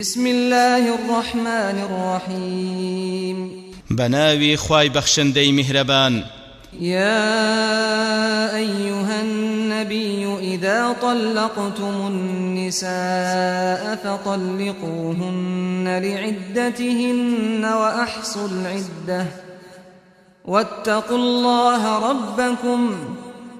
بسم الله الرحمن الرحيم بناوي خواي بخشندي مهربان يا أيها النبي إذا طلقتم النساء فطلقوهن لعدتهن وأحصوا العدة. واتقوا الله ربكم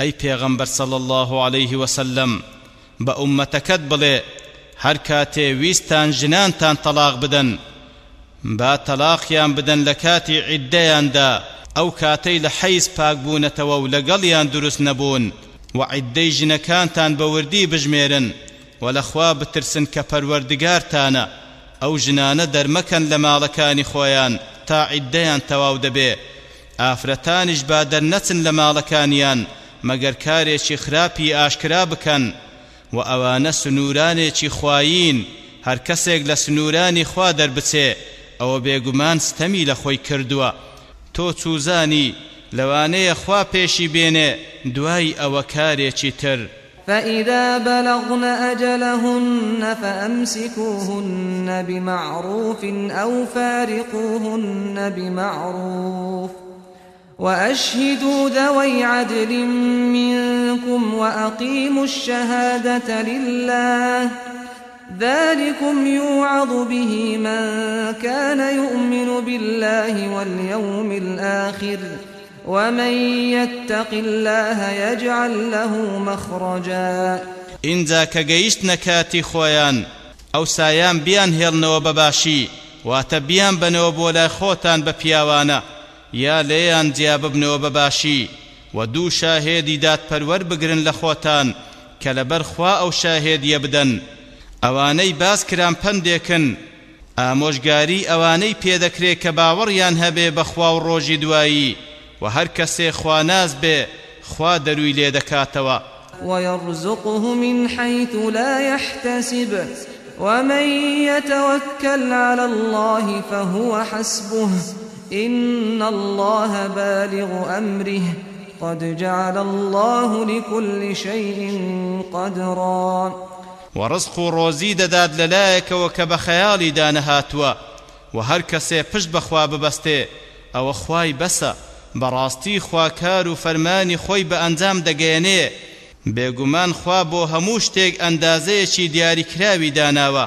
أي پیغمبر صلى الله عليه وسلم بە ئومەتەکەت بڵێ هەر کاتێ ویستان ژنانتان تەلاق بدەن با تەلاقیان بدەن لە کاتی عیددەیاندا ئەو کاتەی لە حەیز پاکبوونەتەوە و لەگەڵیان دروست نەبوون و عیددەی ژنەکانتان وردی بژمێرن و لەخوا بترسن کە پەروەردگارتانە ئەو ژنانە دەرمەکەن لە ماڵەکانی خۆیان تا عیددەیان تەواو دەبێ ئافرەتانیش با دەرنەچن لە ماڵەکانیان مەگەر کارێکی خراپی ئاشکرا بکەن و ئەوانە سنوورانێکی خوایین. هەر کەسێک لە سنوورانی خوا دەربچێ ئەوە بێگومان ستەمی لە خۆی کردووە. تۆ چوزانی لەوانەیە خوا پێشی بێنێ دوای ئەوە کارێکی تر. فإذا بلغن أجلهن فأمسكوهن بمعروف أو فارقوهن بمعروف وأشهدوا ذوي عدل منكم وأقيموا الشهادة لله. ذلكم يوعظ به من كان يؤمن بالله واليوم الآخر. ومن يتق الله يجعل له مخرجا. اینجا کە گەیشتنە کاتی خۆیان ئەو سایان بیان هێڵنەوە بەباشی واتە بیان بنەوە بۆ لای خۆتان یا لێیان جیا ببنەوە بەباشی و دوو شاهێدی دادپەروەر بگرن لە خۆتان کە لەبەر خوا ئەو شاهێدیە بدەن. ئەوانەی باس کران پندێکن ئامۆژگاری ئەوانەی پێدەکرێت کە باوەڕیان هەبێ بەخوا و ڕۆژی دوایی و هەر کەسێ خواناز بێ خوا دەروی لێ دەکاتەوە. ويرزقه من حيث لا يحتسب ومن يتوكل على الله فهو حسبه. إن الله بالغ أمره قد جعل الله لكل شيء قدرا. ورزق روزي دەدات لەلایەکەوە کە بە خەیاڵی دانەهاتووە. و هەر کەسێ پشت بەخوا ببەستێ ئەوە خوای بەسە بەڕاستی خواکار و فەرمانی خۆی بە ئەنجام دەگەیەنێ. بێگومان خوا بۆ هەموو شتێک ئەندازەیەکی دیاریکراوی داناوە.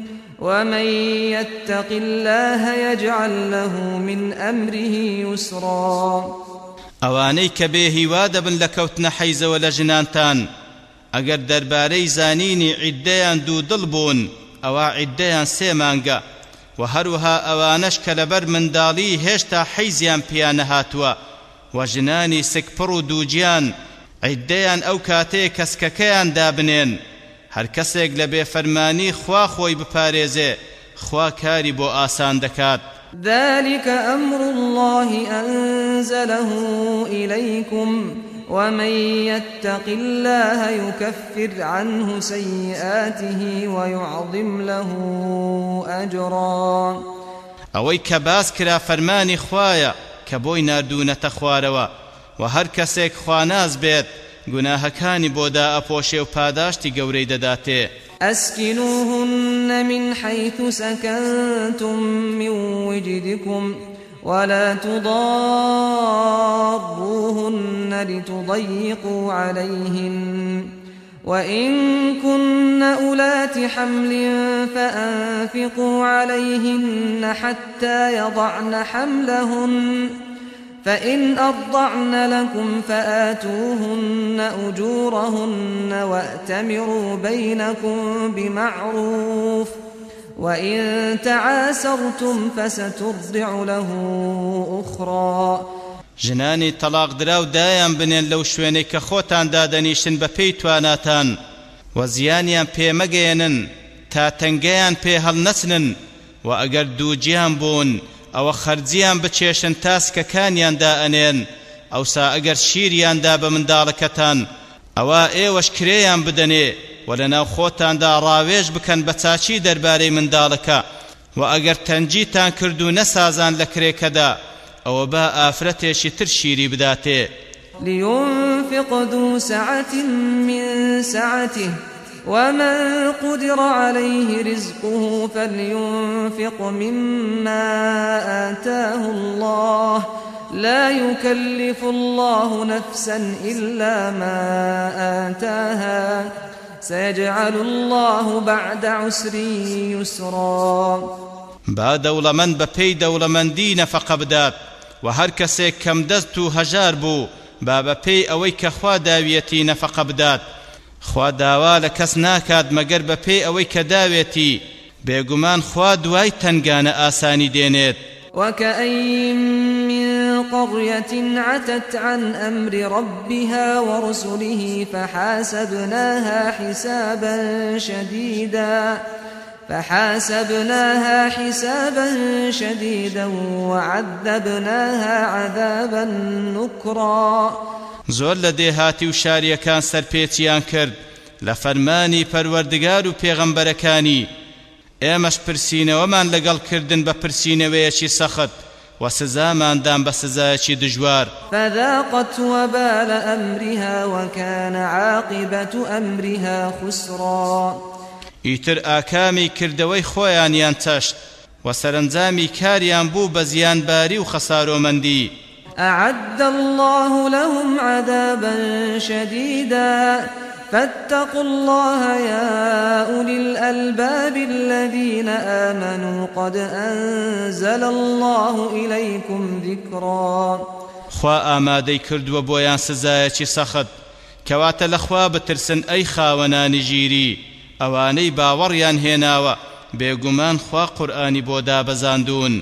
ومن يتق الله يجعل له من أمره يسرا. ئەوانەی کە بێ هیوا دەبن لە کەوتنە حەیزەوە لە ژنانتان ئەگەر دەربارەی زانینی عیددەیان دوو دڵ بوون ئەوە عیددەیان سێ مانگە. و هەروها ئەوانەش کە لەبەر منداڵی هێشتا حەیزیان پیان نەهاتووە و ژنانی سکپڕ و دووجیان عیددەیان ئەو کاتەیە کەسکەکەیان دابنێن. هەر کەسێک لە بێفەرمانی خوا خۆی بپارێزێ خوا کاری بۆ ئاسان دەکات. ذلك أمر الله أنزله إليكم ومن يتق الله يكفر عنه سيئاته ويعظم له أجرا. ئەوەی کە باس کرا فەرمانی خوایە کە بۆی نردوونەتە خوارەوە و هەر کەسێک خواناز بێت گوناهەکانی بۆدا ئەپۆشێ و پاداشتی گەورەی دەداتێ. أسكنوهن من حيث سكنتم من وجدكم ولا تضاروهن لتضيقوا عليهن. وإن كن أولات حمل فأنفقوا عليهن حتى يضعن حملهن. فإن أرضعن لكم فآتوهن أجورهن وأتمروا بينكم بمعروف وإن تعاسرتم فسترضع له أخرى. ژنانی تەلاق درا و دایان بنێن لەو شوێنەی کە خۆتان دادەنیشن بە پێی تواناتان و زیانیان پێمەگەێنن تا تەنگەیان پێ بوون ئەوە خەرجیان بچێشن تاسکەکانیاندا ئەنێن. ئەوسا ئەگەر شیریاندا بە منداڵەکەتان ئەوە ئێوەش کرێیان بدەنێ و لەناو خۆتاندا ڕاوێژ بکەن بە چاچی دەربارەی منداڵەکە. و ئەگەر تەنجیتان کرد و نەسازان لە کرێکەدا ئەوە با ئافرەتێکی تر شیری بداتێ. لينفق ذو سعة من سعته. ومن قدر عليه رزقه فلينفق مما آتاه الله لا يكلف الله نفسا إلا ما آتاها سيجعل الله بعد عسر يسرا با دەوڵەمەند بە پێی دەوڵەمەندی نەفەقە بدات و هەر کەسێک کەم دەست و هەژار بوو با بە پێی ئەوەی کە خوا داویەتی خوا داوا لە کەس ناکات مەگەر بە پێی ئەوەی کە داوێتی بێگومان تنگانە ئاسانی دێنێت. وكأين من قرية عتت عن أمر ربها ورسله فحاسبناها حسابا شديدا فحاسبناها حسابا شديدا وعذبناها عذابا نكرا. زۆر لە دێهاتی و شاریەکان سەرپێچیان کرد. لە فەرمانی پەروەردگار و پێغەمبەرەکانی ئێمەش پرسیینەوەمان لەگەڵ کردن بە پرسیینەوەیەکی سەخت و سزاماندان بە سزایەکی دژوار. فذاقت وبال أمرها وكان عاقبة أمرها خسرا. ئیتر ئاکامی کردەوەی خۆیانیان چەشت و سەرنجامی کاریان بوو بە زیانباری و خەسارۆمەندی. أعد الله لهم عذابا شديدا. فاتقوا الله يا أولي الألباب الذين آمنوا. قد أنزل الله إليكم ذكرا. خوا ئامادەی کردووە بۆیان سزایەکی سەخت. کەواتە لەخوا بترسن ئەی خاوەنانی ژیری ئەوانەی باوەڕیان هێناوە. بێگومان خوا قورآانی بۆ دابەزاندون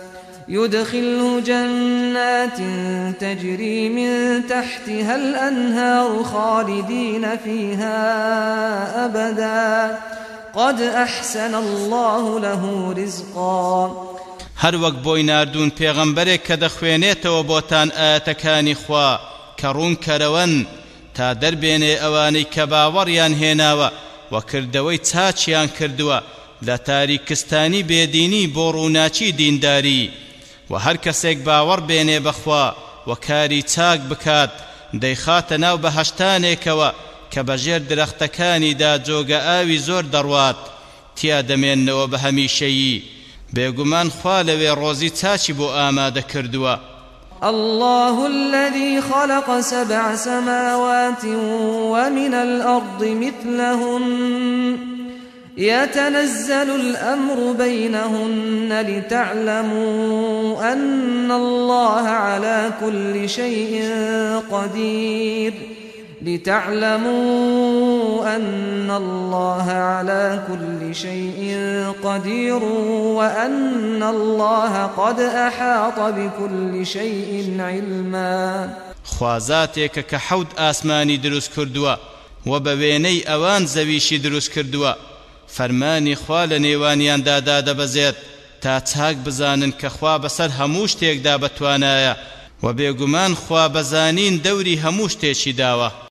يدخله جنات تجري من تحتها الأنهار خالدين فيها أبدا. قد أحسن الله له رزقا. هەر وەک بۆی ناردوون پێغەمبەرێک کە بۆتان ئاەتەکانی خوا ڕوون کەرەوەن تا دەربێنێ ئەوانەی کە باوەڕیان هێناوە و کردەوەی چاچیان کردووە لە تاریکستانی بێدینی بۆ ڕووناچی دینداری. و هەر کەسێک باوەڕ بێنێ بەخوا و کاری چاک بکات دەیخاتە ناو بەهەشتانێکەوە کە بەژێر درەختەکانیدا جۆگە ئاوی زۆر دەڕوات. تیا دەمێننەوە بە هەمیشەیی. بێگومان خوا لەوێ ڕۆزی چاچی بۆ ئامادە کردووە. الله الذي خلق سبع سماوات ومن الأرض مثلهن. يتنزل الأمر بينهن لتعلموا أن الله على كل شيء قدير. لتعلموا أن الله على كل شيء قدير وأن الله قد أحاط بكل شيء علما. خوازاتێکە کە حەوت ئاسمانی دروست کردووە و بە وێنەی ئەوان زەویشی دروست کردووە. فەرمانی خوا لە نێوانیاندا دادەبەزێت تا چاک بزانن کە خوا بەسەر هەموو شتێکدا بەتوانایە و بێگومان خوا بەزانین دەوری هەموو شتێکی داوە.